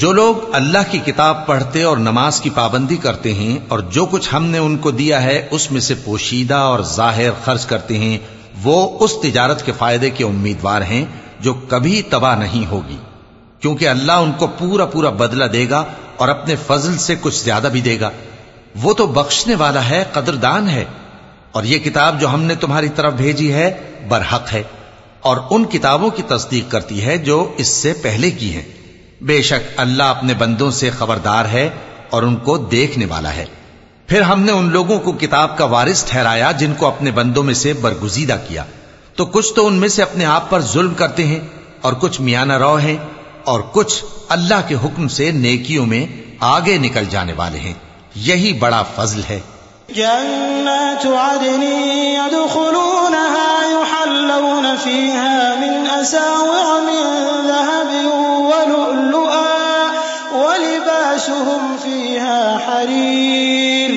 जो लोग अल्लाह की किताब पढ़ते और नमाज की पाबंदी करते हैं और जो कुछ हमने उनको दिया है उसमें से पोशीदा और जाहिर खर्च करते हैं वो उस तिजारत के फायदे के उम्मीदवार हैं जो कभी तबाह नहीं होगी क्योंकि अल्लाह उनको पूरा पूरा बदला देगा और अपने फजल से कुछ ज़्यादा भी देगा। वो तो बख्शने वाला है, कदरदान है। और ये किताब जो हमने तुम्हारी तरफ़ भेजी है, बरहक है। और उन किताबों की तस्दीक करती है जो इससे पहले की है। बेशक अल्लाह अपने बंदों से खबरदार है और उनको देखने वाला है। फिर हमने उन लोगों को किताब का वारिस ठहराया जिनको अपने बंदों में से बरगुजीदा किया। तो कुछ तो उनमें से अपने आप पर जुल्म करते हैं और कुछ मियाना रौ हैं। और कुछ अल्लाह के हुक्म से नेकियों में आगे निकल जाने वाले हैं यही बड़ा फजल है जन्नत युहल्लून फीहा मिन असाविर मिन ज़हबिन वलुअलुआ वलिबासुहुम फीहा हरीर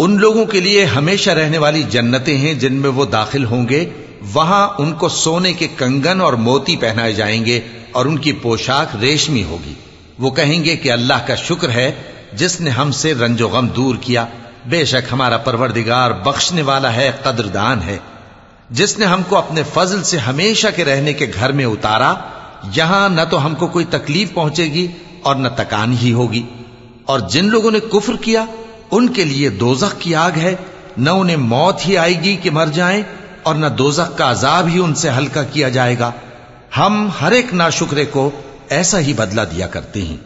उन लोगों के लिए हमेशा रहने वाली जन्नतें हैं जिनमें वो दाखिल होंगे वहां उनको सोने के कंगन और मोती पहनाए जाएंगे और उनकी पोशाक रेशमी होगी वो कहेंगे कि अल्लाह का शुक्र है जिसने हमसे रंजो गम दूर किया बेशक हमारा परवरदिगार बख्शने वाला है कदरदान है जिसने हमको अपने फजल से हमेशा के रहने के घर में उतारा, यहाँ न तो हमको कोई तकलीफ़ पहुंचेगी और न तकान ही होगी। और जिन लोगों ने कुफ्र किया, उनके लिए दोजख की आग है। न उन्हें मौत ही आएगी कि मर जाएँ, और न दोजख का अजाब ही उनसे हल्का किया जाएगा। हम हर एक नाशुक्रे को ऐसा ही बदला दिया करते हैं।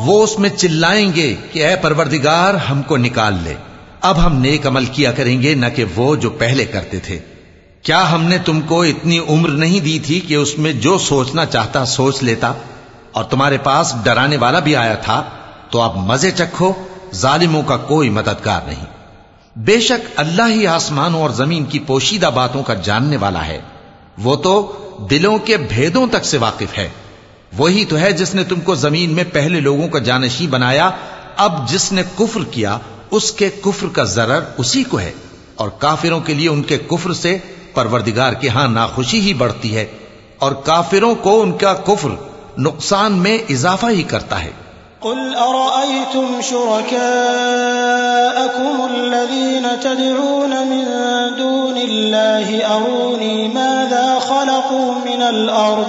वो उसमें चिल्लाएँगे कि, ऐ परवरदिगार, हमको निकाल ले। अब हम नेक अमल किया करेंगे, न कि वो जो पहले करते थे। क्या हमने तुमको इतनी उम्र नहीं दी थी कि उसमें जो सोचना चाहता, सोच लेता? और तुम्हारे पास डराने वाला भी आया था तो आप मज़े चखो, जालिमों का कोई मददगार नहीं। बेशक अल्लाह ही आसमानों और ज़मीन की पोशीदा बातों का जानने वाला है। वो तो दिलों के भेदों तक से वाकिफ है। वही तो है जिसने तुमको ज़मीन में पहले लोगों का जानशी बनाया, अब जिसने कुफ्र किया, उसके कुफ्र का जरर उसी को है। और काफिरों के लिए उनके कुफ्र से परवरदिगार के यहाँ नाखुशी ही बढ़ती है, और काफिरों को उनका कुफ्र नुकसान में इजाफा ही करता है। कुल अरअयतुम शुरकाअकुम अल्लज़ीन तदऊन मिन दूनिल्लाहि अरूनी माज़ा खलक़ू मिनल अर्द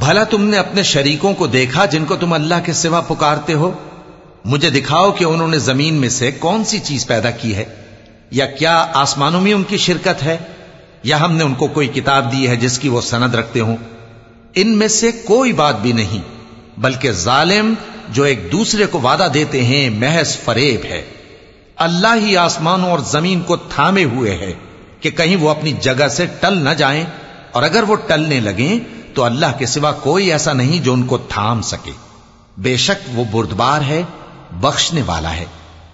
भला तुमने अपने शरीकों को देखा जिनको तुम अल्लाह के सिवा पुकारते हो मुझे दिखाओ कि उन्होंने जमीन में से कौन सी चीज पैदा की है या क्या आसमानों में उनकी शिरकत है या हमने उनको कोई किताब दी है जिसकी वो सनद रखते हो इनमें से कोई बात भी नहीं बल्कि जालिम जो एक दूसरे को वादा देते हैं महज फरेब है अल्लाह ही आसमानों और जमीन को थामे हुए है कि कहीं वो अपनी जगह से टल न जाएं और अगर वो टलने लगे तो अल्लाह के सिवा कोई ऐसा नहीं जो उनको थाम सके बेशक वो बुर्दबार है बख्शने वाला है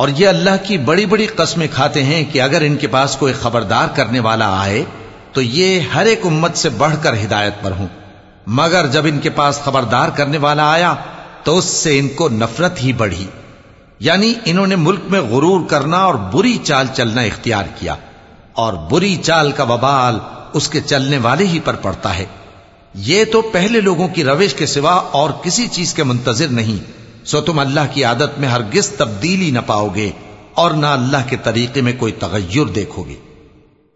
और ये अल्लाह की बड़ी बड़ी कस्में खाते हैं कि अगर इनके पास कोई खबरदार करने वाला आए तो ये हर एक उम्मत से बढ़कर हिदायत पर हूं मगर जब इनके पास खबरदार करने वाला आया तो उससे इनको नफरत ही बढ़ी यानी इन्होंने मुल्क में गुरूर करना और बुरी चाल चलना इख्तियार किया और बुरी चाल का बबाल उसके चलने वाले ही पर पड़ता है ये तो पहले लोगों की रविश के सिवा और किसी चीज के मुंतजिर नहीं सो तुम अल्लाह की आदत में हरगिज तब्दीली न पाओगे और न अल्लाह के तरीके में कोई तगयुर देखोगे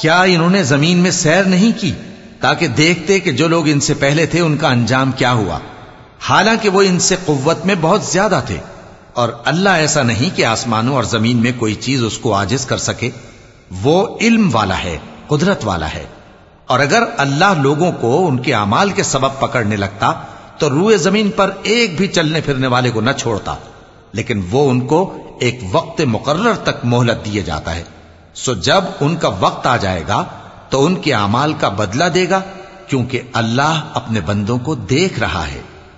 क्या इन्होंने जमीन में सैर नहीं की ताकि देखते कि जो लोग इनसे पहले थे उनका अंजाम क्या हुआ हालांकि वो इनसे कुव्वत में बहुत ज्यादा थे और अल्लाह ऐसा नहीं कि आसमानों और जमीन में कोई चीज उसको आजिज कर सके वो इल्म वाला है कुदरत वाला है और अगर अल्लाह लोगों को उनके अमाल के सबब पकड़ने लगता तो रूए ज़मीन पर एक भी चलने फिरने वाले को न छोड़ता, लेकिन वो उनको एक वक्त मुकर्र तक मोहलत दिए जाता है। सो जब उनका वक्त आ जाएगा तो उनके अमाल का बदला देगा, क्योंकि अल्लाह अपने बंदों को देख रहा है।